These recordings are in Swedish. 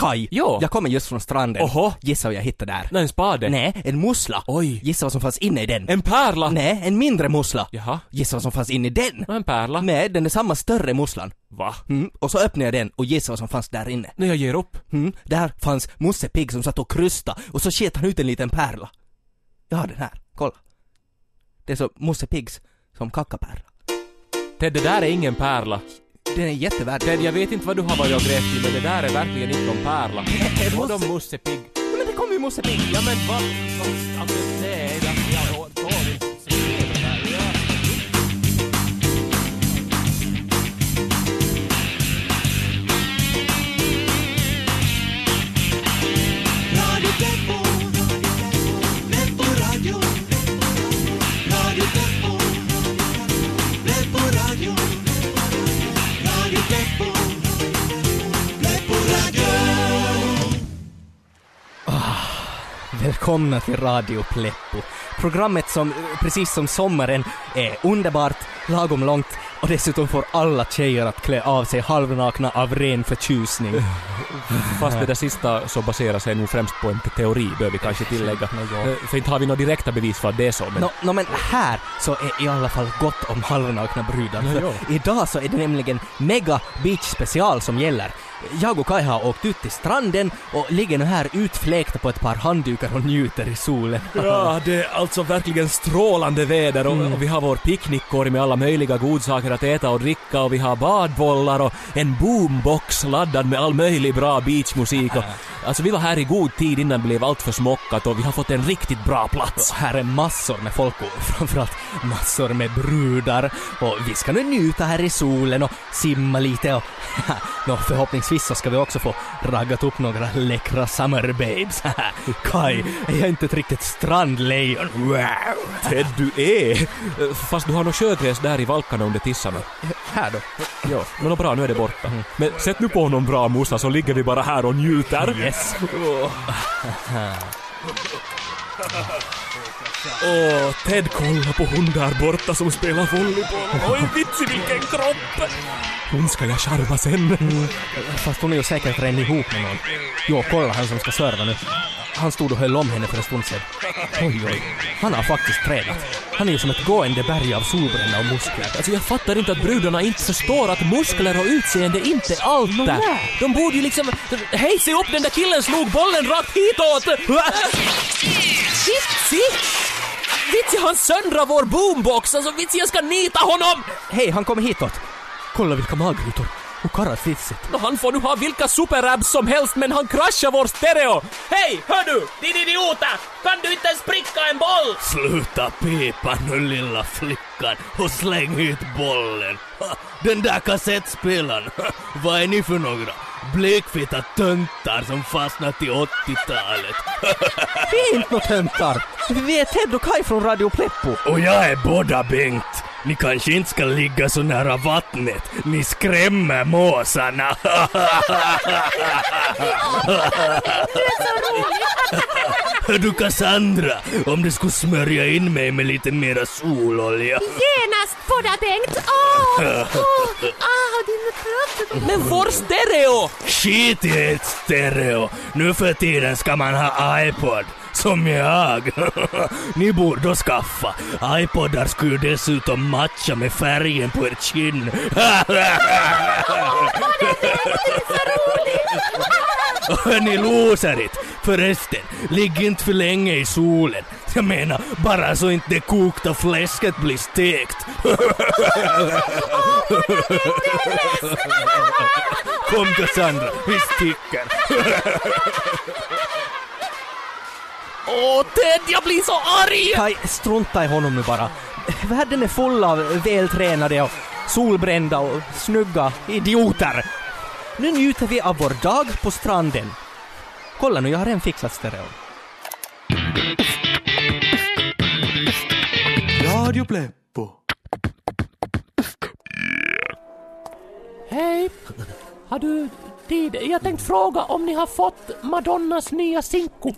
Kaj, Jo. jag kommer just från stranden. Oho. Gissa vad jag hittade där? Nej, en spade. Nej, en mussla. Oj. Gissa vad som fanns inne i den? En pärla. Nej, en mindre mussla. Jaha. Gissa vad som fanns inne i den? En pärla. Nej, den är samma större musslan. Va? Mm. Och så öppnade jag den och gissa vad som fanns där inne. Nej, jag ger upp. Mm. Där fanns Musse Pigg som satt och krysta och så sket han ut en liten pärla. Jag har den här, kolla. Det är så Musse Piggs som kackapärla. Ted, det där är ingen pärla. Den är jättevärd. Ted, jag vet inte vad du har varit och grävt i, men det där är verkligen inte någon pärla. är Musse- Musse Pigg? Men det kommer ju Musse Pigg! Ja men vad? Alltså, Välkomna till Radio Pleppo. Programmet som, precis som sommaren, är underbart, lagom långt och dessutom får alla tjejer att klä av sig halvnakna av ren förtjusning. Fast det där sista så baserar sig nog främst på en teori, bör vi kanske tillägga. Eh, För inte har vi några direkta bevis för att det är så, men... Nå, nå, men här så är i alla fall gott om halvnakna brudar. För idag så är det nämligen Mega Beach special som gäller. Jag och Kai har åkt ut till stranden och ligger nu här utfläkta på ett par handdukar och njuter i solen. Ja, det är alltså verkligen strålande väder och, och vi har vår picknickkorg med alla möjliga godsaker att äta och dricka och vi har badbollar och en boombox laddad med all möjlig bra beachmusik och alltså vi var här i god tid innan det blev allt för smockat och vi har fått en riktigt bra plats. Här är massor med folk och framförallt massor med brudar och vi ska nu njuta här i solen och simma lite och Nå, förhoppningsvis så ska vi också få raggat upp några läckra summer babes. Kai, är jag inte ett riktigt strandlejon? Wow! Ted, du är! Eh, Fast du har nog sjögräs där i valkarna under tissarna. Här då. Ja, men bra, nu är det borta. Men sätt nu på någon bra mussa så ligger vi bara här och njuter. Yes. Åh, Ted kolla på hon där borta som spelar volleyboll. Oj, vitsi vilken kropp! Hon ska jag charma sen. Fast hon är ju säkert redan ihop med någon. Jo, kolla han som ska serva nu. Han stod och höll om henne för en stund sedan. Oj, oj. Han har faktiskt tränat. Han är ju som ett gående berg av solbränna och muskler. Alltså jag fattar inte att brudarna inte förstår att muskler och utseende inte är allt nej. De borde ju liksom... Hej, se upp den där killen slog bollen rakt hitåt! Vitsi! Vitsi han söndrar vår boombox, alltså vitsi jag ska nita honom! Hej, han kommer hitåt. Kolla vilka magrutor. Och karafisset. Nå, Han får nu ha vilka superabs som helst men han kraschar vår stereo! Hej, hör du! Din idiota! Kan du inte ens pricka en boll? Sluta pipa nu lilla flickan och släng hit bollen. Den där kassettspelaren, vad är ni för några? Blekfitta töntar som fastnat i 80-talet. Vi är inte nåt töntar. Vi är Ted och Kai från Radio Pleppo. Och jag är båda Bengt. Ni kanske inte ska ligga så nära vattnet. Ni skrämmer måsarna. Hör du Cassandra, om du skulle smörja in mig med lite mera sololja. Genast båda Bengt! Åh! Åh! Ah, din kropp! Men vår stereo! Skit i ett stereo. Nu för tiden ska man ha iPod. Som jag. Ni borde skaffa. iPodar skulle ju dessutom matcha med färgen på er kinn. Hörni loserit! Förresten, ligg inte för länge i solen. Jag menar, bara så inte det kokta fläsket blir stekt. Kom Cassandra, vi sticker. Åh Ted, jag blir så arg! Kaj, strunta i honom nu bara. Världen är full av vältränade och solbrända och snygga idioter. Nu njuter vi av vår dag på stranden. Kolla nu, jag har redan fixat stereo. Radio Pleppo. Hej! Har du tid? Jag tänkte fråga om ni har fått Madonnas nya sinko?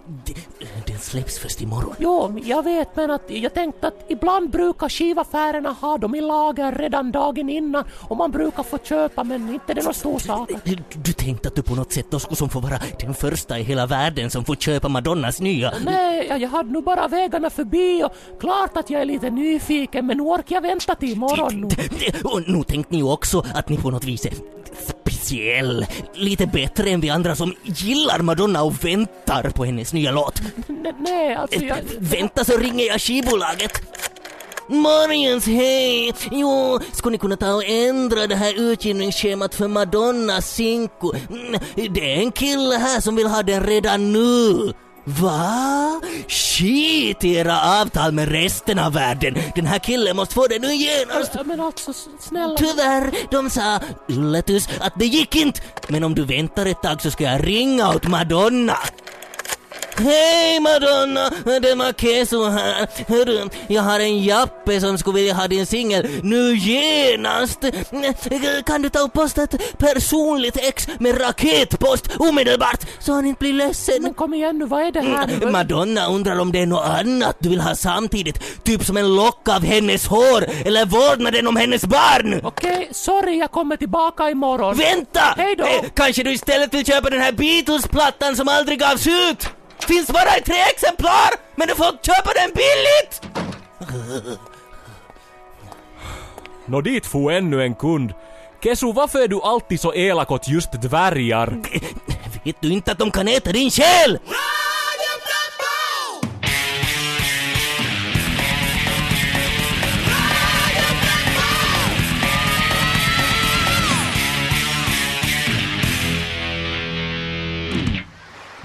Släpps först imorgon. Jo, jag vet men att jag tänkte att ibland brukar skivaffärerna ha dem i lager redan dagen innan och man brukar få köpa men inte det är någon stor sak. Du, du tänkte att du på något sätt då skulle som få vara den första i hela världen som får köpa Madonnas nya... Nej, jag, jag hade nog bara vägarna förbi och klart att jag är lite nyfiken men nu orkar jag vänta till imorgon nu. Och nu tänkte ni också att ni på något vis speciell. Lite bättre än vi andra som gillar Madonna och väntar på hennes nya låt. Nej, alltså jag... Vänta så ringer jag skivbolaget. Morgens, hej! Jo, skulle ni kunna ta och ändra det här utgivningsschemat för Madonnas Cinco? Mm, Det är en kille här som vill ha den redan nu. Va? Skit i era avtal med resten av världen. Den här killen måste få det nu genast. Men alltså snälla... Tyvärr, de sa Yllätys att det gick inte. Men om du väntar ett tag så ska jag ringa åt Madonna. Hej Madonna, det är Makeso här. Hörru, jag har en jappe som skulle vilja ha din singel nu genast. Kan du ta och posta ett personligt ex med raketpost omedelbart så han inte blir ledsen? Men kom igen nu, vad är det här? Mm, Madonna undrar om det är något annat du vill ha samtidigt. Typ som en lock av hennes hår eller vårdnaden om hennes barn. Okej, sorry, jag kommer tillbaka imorgon. Vänta! Hej då! Eh, kanske du istället vill köpa den här Beatles-plattan som aldrig gavs ut? Finns bara i tre exemplar, men du får köpa den billigt! Nå dit for ännu en kund. Kesu, varför är du alltid så elak åt just dvärgar? Vet du inte att de kan äta din själ?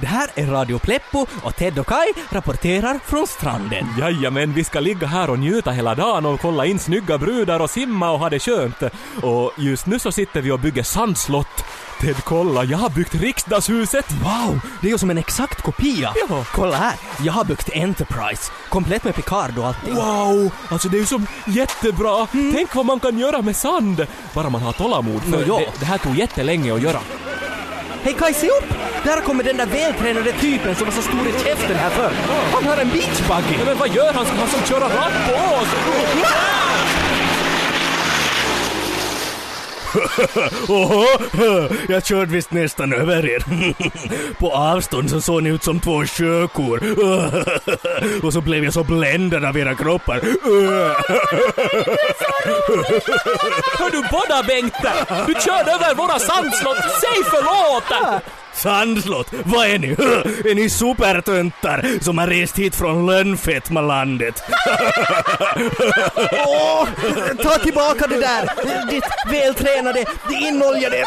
Det här är Radio Pleppo och Ted och Kai rapporterar från stranden. Jajamän, vi ska ligga här och njuta hela dagen och kolla in snygga brudar och simma och ha det skönt. Och just nu så sitter vi och bygger sandslott. Ted, kolla, jag har byggt riksdagshuset! Wow, det är ju som en exakt kopia. Ja. Kolla här, jag har byggt Enterprise, komplett med Picard och allting. Wow! Alltså det är ju som jättebra! Tänk vad man kan göra med sand! Bara man har tålamod, för Nå, ja. det, det här tog jättelänge att göra. Hej Kai, se upp! Där kommer den där vältränade typen som var så stor i käften här förr. Han har en beachbuggy! Ja, men vad gör han? Ska han som köra rakt på oss? Oho, jag körde visst nästan över er. På avstånd så såg ni ut som två sjökor. Och så blev jag så bländad av era kroppar. Hör du båda Bengte? Du körde över våra sandslott! Säg förlåt! Sandslott, vad är ni? Är ni supertöntar som har rest hit från Lönnfettmalandet? Åh, ta tillbaka det där! Ditt vältränade, inoljade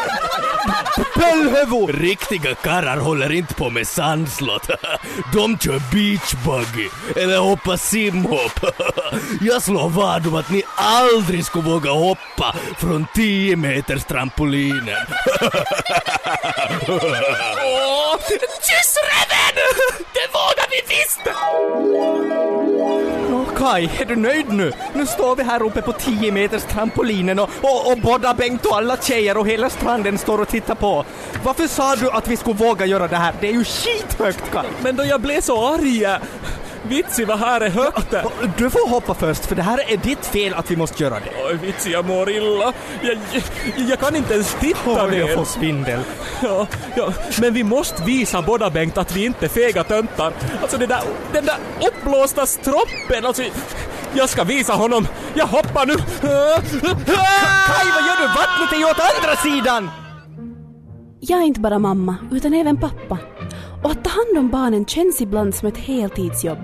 pöllhuvud! Riktiga karrar håller inte på med sandslott. De kör beachbuggy eller hoppar simhopp. Jag slår vad om att ni aldrig skulle våga hoppa från 10 meters trampolinen. Åh, kyss räven! Det vågar vi visst! Nå Kai, är du nöjd nu? Nu står vi här uppe på 10 meters trampolinen och, och, och båda Bengt och alla tjejer och hela stranden står och tittar på. Varför sa du att vi skulle våga göra det här? Det är ju skithögt Kai! Men då jag blev så arg! Vitsi, vad här är högt! Du får hoppa först, för det här är ditt fel att vi måste göra det. Oj, vitsi, jag mår illa. Jag, jag, jag kan inte ens titta jag ner. får svindel. Ja, ja, men vi måste visa båda Bengt att vi inte är fega töntar. Alltså det där, den där uppblåsta stroppen, alltså jag ska visa honom. Jag hoppar nu. Kai, vad gör du? Vattnet är ju åt andra sidan! Jag är inte bara mamma, utan även pappa. Och att ta hand om barnen känns ibland som ett heltidsjobb.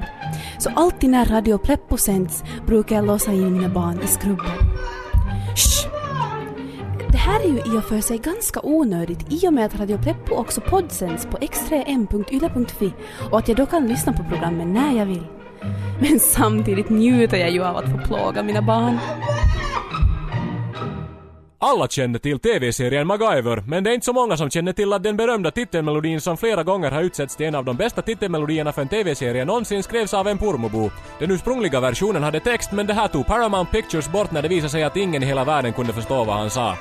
Så alltid när Radio Pleppo sänds brukar jag låsa in mina barn i skrubben. Shh! Det här är ju i och för sig ganska onödigt i och med att Radio Pleppo också poddsänds på x3m.yle.fi och att jag då kan lyssna på programmen när jag vill. Men samtidigt njuter jag ju av att få plåga mina barn. Alla känner till TV-serien MacGyver, men det är inte så många som känner till att den berömda titelmelodin som flera gånger har utsetts till en av de bästa titelmelodierna för en TV-serie någonsin skrevs av en purmobo. Den ursprungliga versionen hade text, men det här tog Paramount Pictures bort när det visade sig att ingen i hela världen kunde förstå vad han sa.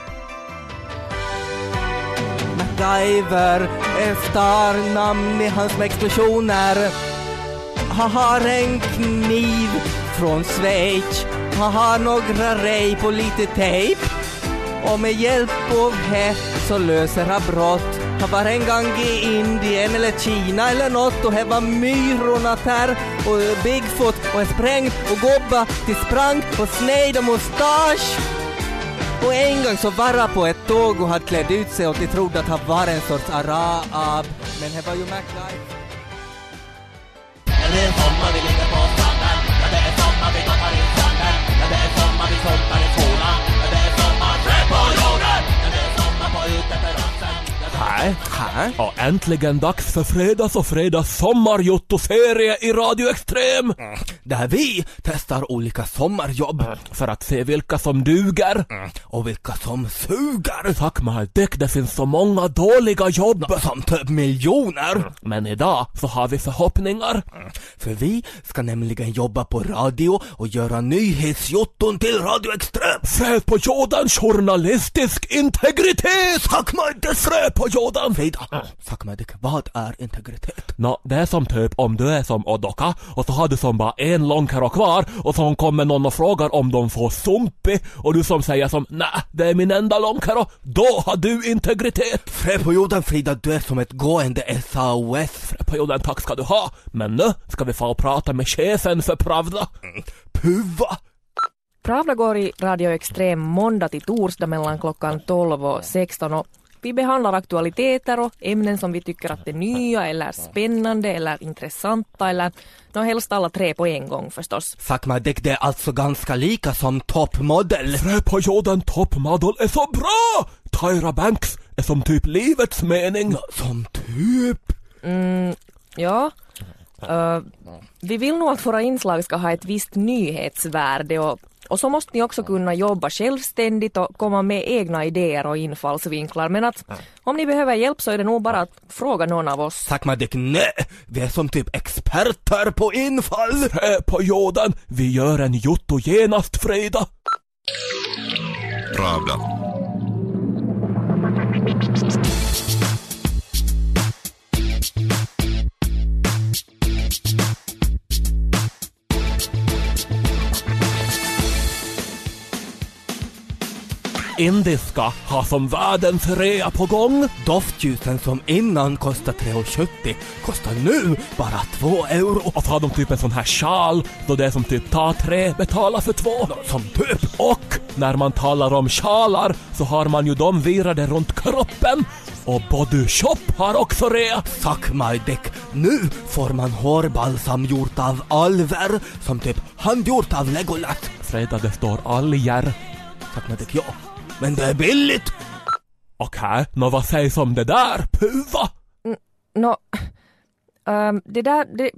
MacGyver, efternamn i hans explosioner. Han har en kniv från Schweiz. Han har några rej på lite tejp. Och med hjälp av det så löser han brott. Han var en gång i Indien eller Kina eller nåt och här var myrorna där och Bigfoot och är sprängt och gobba till sprang och snejd och mustasch. Och en gång så var han på ett tåg och hade klätt ut sig och de trodde att han var en sorts arab. Men det var ju MacGyver. Här. Här? Och äntligen dags för fredags och fredags sommarjottoserie i Radio Extrem! Där vi testar olika sommarjobb För att se vilka som duger. och vilka som suger. Tack Maldek, det finns så många dåliga jobb. Som typ miljoner. Men idag så har vi förhoppningar. För vi ska nämligen jobba på radio och göra nyhetsjotton till Radio Extrem. Frö på jorden journalistisk integritet! Tack Madde! Frö på jorden! Frida, tack Madde, vad är integritet? Nå, det är som typ om du är som Odoka och så har du som bara en långkaro kvar och så kommer någon och frågar om de får sumpi och du som säger som nej, det är min enda långkaro. Då har du integritet! Frö på jorden Frida, du är som ett gående SAS. Frö på jorden, tack ska du ha. Men nu ska vi få prata med chefen för Pravda. Puva! Pravda går i Radio Extrem måndag till torsdag mellan klockan 12 och 16 och vi behandlar aktualiteter och ämnen som vi tycker att är nya eller spännande eller intressanta eller nå helst alla tre på en gång förstås. Madde, det är alltså ganska lika som toppmodell. Frö på jorden toppmodell är så bra! Tyra Banks är som typ livets mening. Som typ? Ja, eh, vi vill nog att våra inslag ska ha ett visst nyhetsvärde och, och så måste ni också kunna jobba självständigt och komma med egna idéer och infallsvinklar. Men att om ni behöver hjälp så är det nog bara att fråga någon av oss. Tack Madde, nej! Vi är som typ experter på infall. Frö på jorden, vi gör en jotto genast Frida. Pravda. Indiska har som världens rea på gång. Doftljusen som innan kostade 3,70 kostar nu bara 2 euro. Och så har de typ en sån här sjal då det är som typ ta tre, betala för två. Som typ? Och när man talar om sjalar så har man ju dem virade runt kroppen. Och Body Shop har också rea. Fuck my dick, nu får man hårbalsam gjort av alver som typ handgjort av Legolas. Fredag det står alger. Suck my dick, ja. Men det är billigt! Okej, nå vad sägs om det där, Puva? Nå, ehm, det där, det,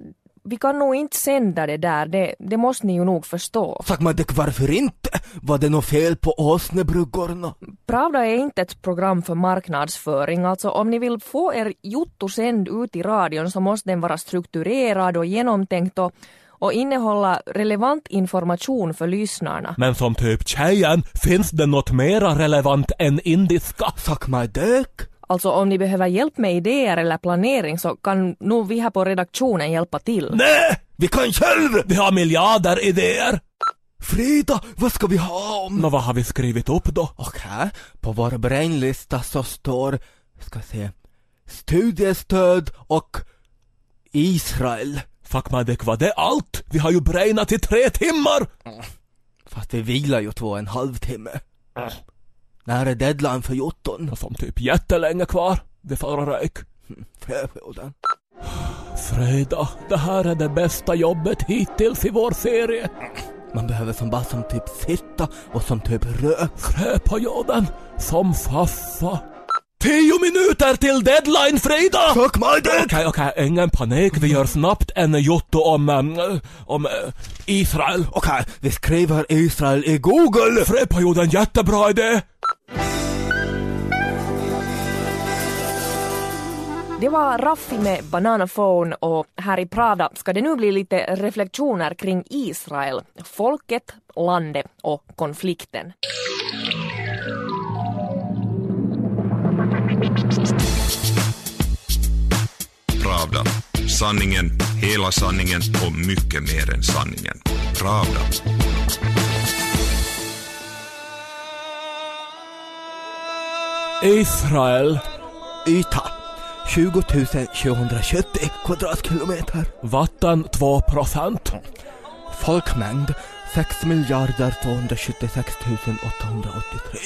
vi kan nog inte sända det där, det, det måste ni ju nog förstå. Tack Majdek, varför inte? Var det något fel på åsnebryggorna? Pravda är inte ett program för marknadsföring, alltså om ni vill få er jotto sänd ut i radion så måste den vara strukturerad och genomtänkt och, och innehålla relevant information för lyssnarna. Men som typ tjejen, finns det något mera relevant än indiska? Tack Majdek! Alltså om ni behöver hjälp med idéer eller planering så kan nog vi här på redaktionen hjälpa till. Nej! Vi kan själv! Vi har miljarder idéer. Frida, vad ska vi ha om? Nå vad har vi skrivit upp då? Okej, på vår brainlista så står, ska se, studiestöd och Israel. Fuck Madek, var det allt? Vi har ju brainat i tre timmar! Fast vi vilar ju två och en halv timme. När är deadline för jotton? Och som typ jättelänge kvar. Vi får rök. Fröfoden. Freda, det här är det bästa jobbet hittills i vår serie. Man behöver som bara som typ sitta och som typ rök. Frö på jorden, som faffa. Tio minuter till deadline, Frida! Tack Majdek! Okej, okej, ingen panik. Vi gör snabbt en jotto om, um, om uh, Israel. Okej, vi skriver Israel i Google. Frö på jorden, jättebra idé! Det var Raffi med Banana Phone och här i Prada ska det nu bli lite reflektioner kring Israel, folket, landet och konflikten. Sanningen, hela sanningen och mycket mer än sanningen. Pravda. Israel. Yta 20 770 kvadratkilometer. Vatten 2 procent. Folkmängd 6 miljarder 276 883.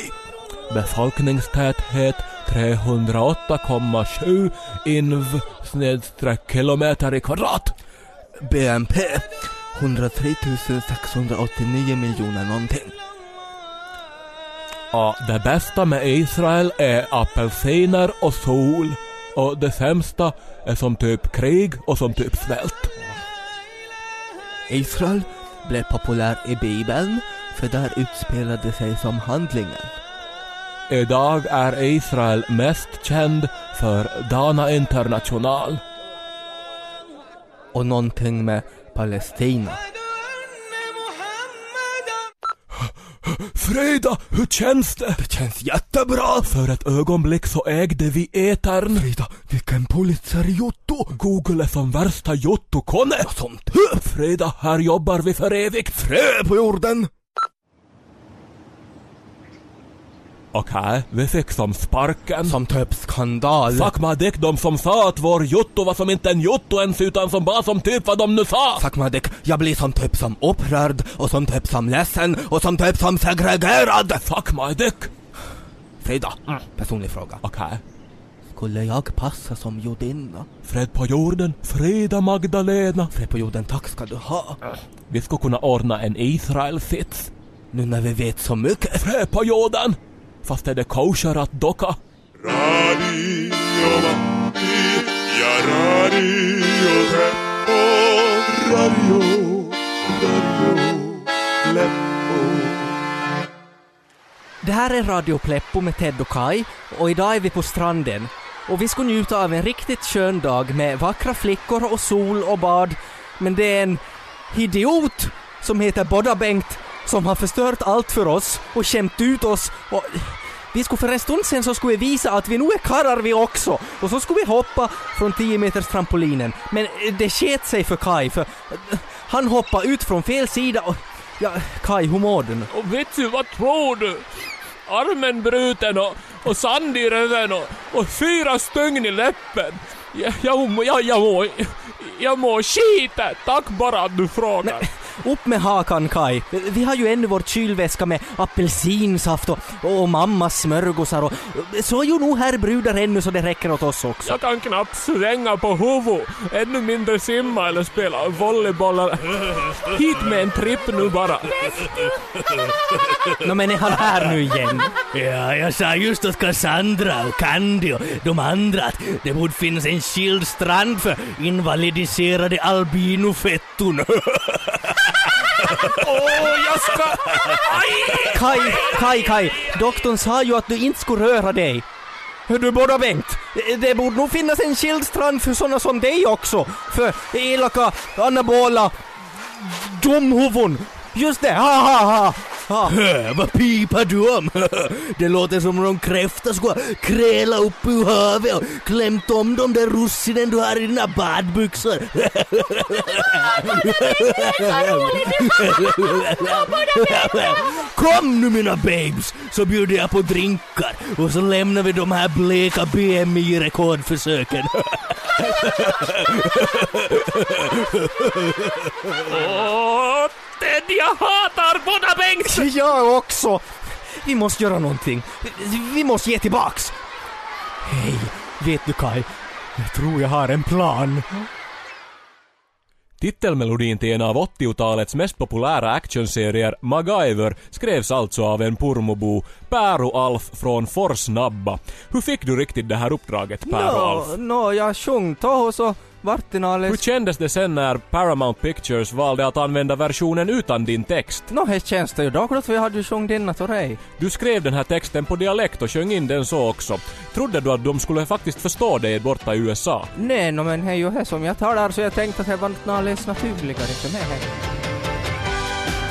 Befolkningstäthet 308,7 inv snedstreck kilometer i kvadrat. BNP 103 689 miljoner någonting. Ja, det bästa med Israel är apelsiner och sol. Och det sämsta är som typ krig och som typ svält. Israel blev populär i Bibeln för där utspelade sig som handlingen. Idag är Israel mest känd för Dana International. Och någonting med Palestina. Frida, hur känns det? Det känns jättebra! För ett ögonblick så ägde vi etern. Frida, vilken Pulitzer-jotto! Google är som värsta jottokone. Som Typ! Frida, här jobbar vi för evigt. frö på jorden! Okej, vi fick som sparken. Som typ skandal. Fuck dick, de som sa att vår jotto var som inte en jotto ens utan som bara som typ vad de nu sa. Fuck dick, jag blir som typ som upprörd och som typ som ledsen och som typ som segregerad. Fuck dick. Frida, personlig fråga. Okej. Skulle jag passa som judinna? Fred på jorden, Frida Magdalena. Fred på jorden, tack ska du ha. Vi skulle kunna ordna en Israel-sits. Nu när vi vet så mycket. Fred på jorden. Fast är det kosher att docka? Radio Matti ja Radio Teppo. Radio, Radio Pleppo. Det här är Radio Pleppo med Ted och Kai och idag är vi på stranden. Och vi ska njuta av en riktigt skön dag med vackra flickor och sol och bad. Men det är en idiot som heter Bodda Bengt som har förstört allt för oss och skämt ut oss och vi skulle för en stund sen så skulle vi visa att vi nu är karlar vi också och så skulle vi hoppa från 10 meters trampolinen. Men eh, det sket sig för Kai för eh, han hoppade ut från fel sida och ja, Kai hur mår du? Och vet du vad tror du? Armen bruten och, och sand i röven och, och fyra stygn i läppen. Jag, jag, jag, jag mår... Jag mår skit. Tack bara att du frågar. Upp med hakan Kai. Vi har ju ännu vår kylväska med apelsinsaft och, och mammas smörgåsar och så är ju nog här brudar ännu så det räcker åt oss också. Jag kan knappt svänga på huvudet, ännu mindre simma eller spela volleyboll. eller- Hit med en tripp nu bara. Nå men är han här nu igen? Ja, jag sa just åt Cassandra och Candy och de andra att det borde finnas en skild strand för invalidiserade albinofetton. Åh, jag ska... Aj! Kai, Kai, Kai. Doktorn sa ju att du inte skulle röra dig. Hör du ha Bengt? Det borde nog finnas en skild strand för såna som dig också. För elaka, anabola, dumhuvuden. Just det, ha ha ha! Vad pipar du om? Det låter som om någon kräfta skulle kräla upp ur havet och klämt om de där russinen du har i dina badbyxor. Kom nu mina babes, så bjuder jag på drinkar och så lämnar vi de här bleka BMI-rekordförsöken. Ted, jag hatar båda Bengt! Jag också! Vi måste göra någonting. Vi måste ge tillbaks. Hej, vet du Kai? Jag tror jag har en plan. Titelmelodin till en av 80-talets mest populära actionserier, MacGyver, skrevs alltså av en purmobo, Päro Alf från Forsnabba. Hur fick du riktigt det här uppdraget, Päro Alf? Nå, nå, jag sjöng och så vart det Hur kändes det sen när Paramount Pictures valde att använda versionen utan din text? Nå, det känns det ju dåligt för jag hade ju sjungit denna till dig. Du skrev den här texten på dialekt och sjöng in den så också. Trodde du att de skulle faktiskt förstå dig borta i USA? Nej, no, men det är ju det som jag talar så jag tänkte att det var något naturligare för mig.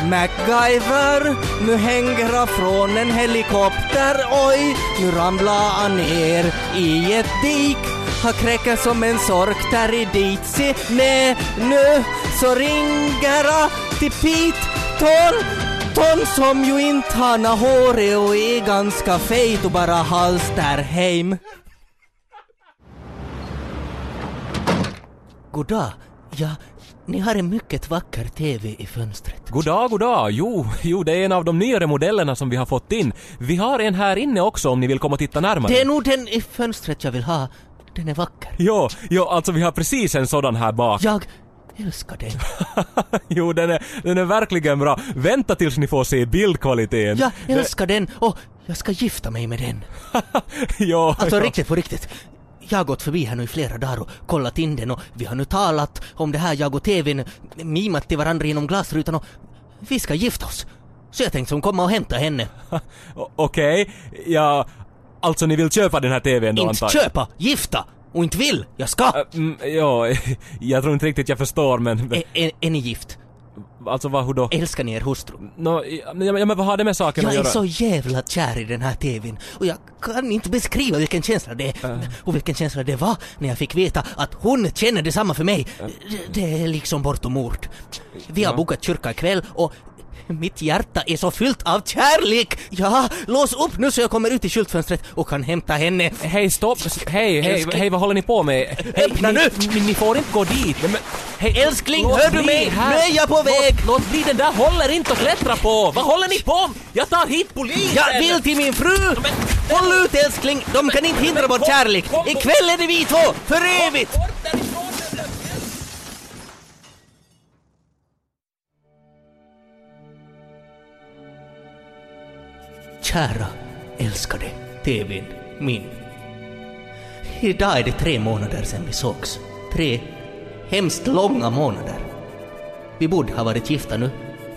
MacGyver, nu hänger han från en helikopter, oj, nu ramlar han ner i ett dik. Han kräker som en sork där i dit, se, nej, nu så ringer han till Pete Tom! Tom som ju inte har nåt håret och är ganska fet och bara halstar hem. Goddag. jag ni har en mycket vacker TV i fönstret. Goddag, goddag. Jo, jo, det är en av de nyare modellerna som vi har fått in. Vi har en här inne också om ni vill komma och titta närmare. Det är nog den i fönstret jag vill ha. Den är vacker. Jo, jo, alltså vi har precis en sådan här bak. Jag älskar den. jo, den är, den är verkligen bra. Vänta tills ni får se bildkvaliteten. Jag älskar den och jag ska gifta mig med den. jo, Alltså jo. riktigt på riktigt. Jag har gått förbi här nu i flera dagar och kollat in den och vi har nu talat om det här, jag och TVn, mimat till varandra genom glasrutan och vi ska gifta oss. Så jag tänkte som komma och hämta henne. Okej, ja... Alltså ni vill köpa den här TVn då inte antar jag? köpa, gifta! Och inte vill, jag ska! Äh, mm, jo, jag tror inte riktigt jag förstår men... Är, är, är ni gift? Alltså vad, hur då? Älskar ni er hustru? Nå, ja, ja, men vad har det med saken att Jag är göra? så jävla kär i den här TVn och jag kan inte beskriva vilken känsla det är. Och vilken känsla det var när jag fick veta att hon känner detsamma för mig. Det är liksom bortom ord. Vi har Ja. bokat kyrka ikväll och mitt hjärta är så fyllt av kärlek! Ja, lås upp nu så jag kommer ut i skyltfönstret och kan hämta henne. Hej, stopp! Hej, hej, hej, vad håller ni på med? Hej, Öppna ni, nu! Ni, ni får inte gå dit! Men, hej, Älskling, låt hör du mig? här. Nu är jag på väg! Låt, låt bli, den där håller inte att klättra på! Vad håller ni på? Jag tar hit polisen! Jag vill till min fru! Håll ut älskling, de kan inte hindra vår kärlek. Ikväll är det vi två, för evigt! Kära älskade TVn min. Idag är det tre månader sedan vi sågs. Tre hemskt långa månader. Vi borde ha varit gifta nu,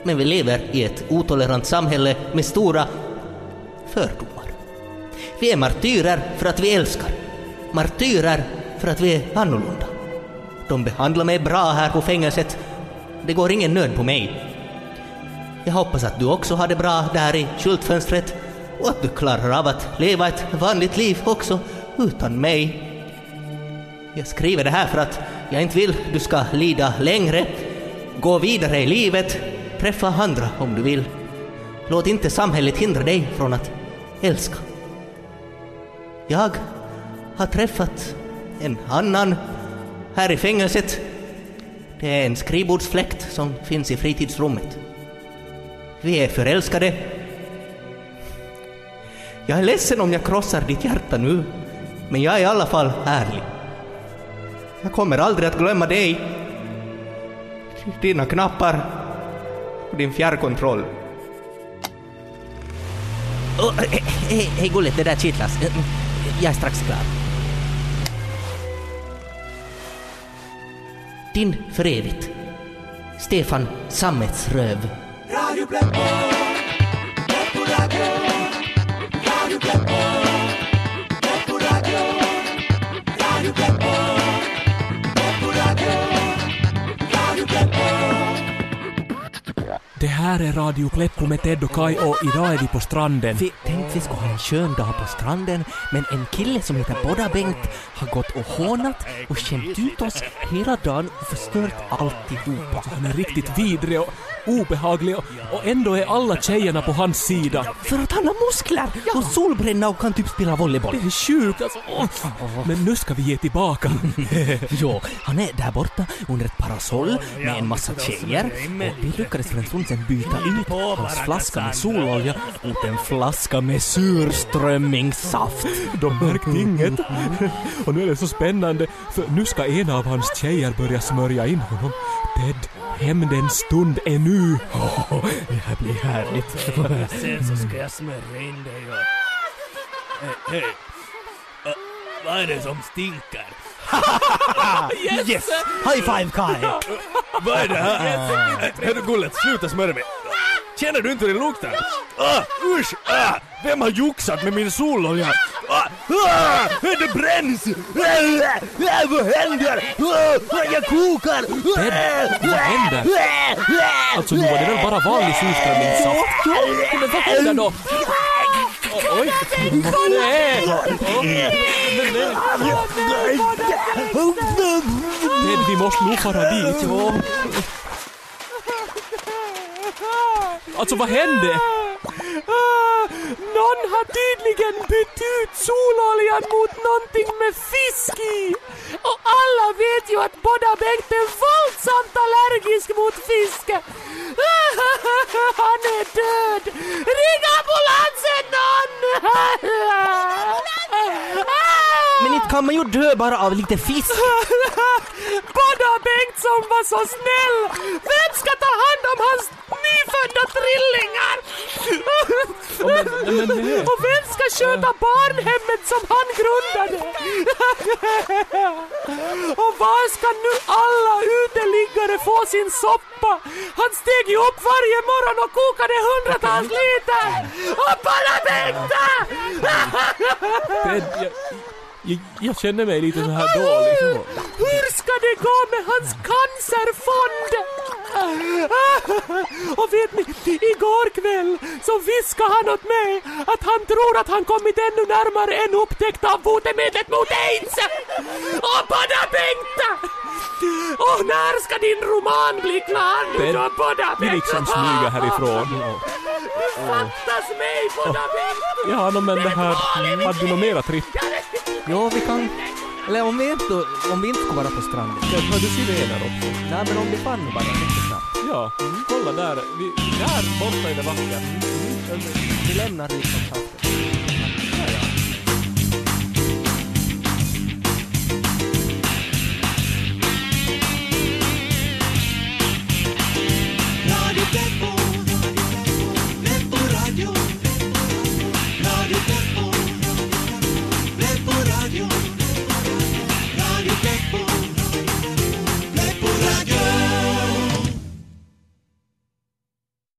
men vi lever i ett otolerant samhälle med stora fördomar. Vi är martyrer för att vi älskar. Martyrer för att vi är annorlunda. De behandlar mig bra här på fängelset. Det går ingen nöd på mig. Jag hoppas att du också har det bra där i skyltfönstret och att du klarar av att leva ett vanligt liv också utan mig. Jag skriver det här för att jag inte vill du ska lida längre. Gå vidare i livet, träffa andra om du vill. Låt inte samhället hindra dig från att älska. Jag har träffat en annan här i fängelset. Det är en skrivbordsfläkt som finns i fritidsrummet. Vi är förälskade. Jag är ledsen om jag krossar ditt hjärta nu, men jag är i alla fall ärlig. Jag kommer aldrig att glömma dig, dina knappar och din fjärrkontroll. Oh, hej, hej, hej gulligt, det där kittlas. Jag är strax klar. Din för evigt. Stefan Sammetsröv. Det här är Radio Pleppo med Ted och Kai och idag är vi på stranden. Vi tänkte vi skulle ha en skön dag på stranden, men en kille som heter Bodda Bengt har gått och hånat och skämt ut oss hela dagen och förstört alltihopa. Han är riktigt vidrig och obehaglig och, och ändå är alla tjejerna på hans sida. För att han har muskler och solbränna och kan typ spela volleyboll. Det är sjukt alltså. Men nu ska vi ge tillbaka. Jo, han är där borta under ett parasoll med en massa tjejer och vi lyckades för en stund sedan byta ut hans flaska med sololja mot en flaska med surströmmingssaft. De märkte inget. Och nu är det så spännande för nu ska en av hans tjejer börja smörja in honom. Ted, hämndens stund är nu. Det här blir härligt. Sen så ska jag smörja in dig och... Hej, hej. Uh, vad är det som stinker? Yes! High five Kai! Vad är det här? Hörru Gullet, sluta smörja mig. Känner du inte hur det luktar? Ah, usch! Ah, vem har joxat med min sololja? Ah, Ah, det bränns! Ah, ah, vad händer? Ah, jag kokar! Ted, vad händer? Alltså nu var det väl bara vanlig surströmmingssaft? Men vad händer då? Oj! Nej! Vi måste nog fara dit. Alltså vad hände? Någon har tydligen bytt ut sololjan mot någonting med fisk i. Och alla vet ju att båda Bengt är våldsamt allergisk mot fisk. Han är död! Ring ambulansen någon! Kan man ju dö bara av lite fisk. Båda Bengtsson var så snäll! Vem ska ta hand om hans nyfödda trillingar? Och vem ska sköta barnhemmet som han grundade? Och var ska nu alla uteliggare få sin soppa? Han steg ju upp varje morgon och kokade hundratals liter! Och bara Bengta! Jag, jag, känner mig lite så här dålig. Så. Hur ska det gå med hans cancerfond? Och vet ni, igår kväll så viskade han åt mig att han tror att han kommit ännu närmare en upptäckt av botemedlet mot aids! Och båda Bengta! Och när ska din roman bli klar nu då, båda vi liksom smyga härifrån. Du fattas mig, båda Bengta! Ja, no, men det här... Hade du något mera tripp? Jo, vi kan... Eller om vi inte, om vi inte ska vara på stranden. Ted, har du sirener också? Nej, men om vi fann bara snabbt. Ja, kolla där. Vi, där borta är det vackert. Vi lämnar liksom snabbt